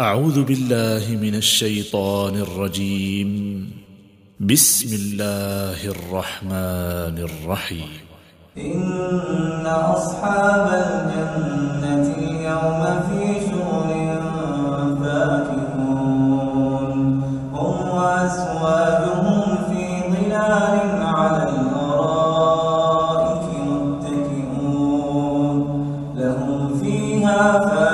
أعوذ بالله من الشيطان الرجيم. بسم الله الرحمن الرحيم. إن أصحاب الجنة اليوم في شغل فاكهون. هم وأزواجهم في ظلال على الأرائك متكئون. لهم فيها فاكهة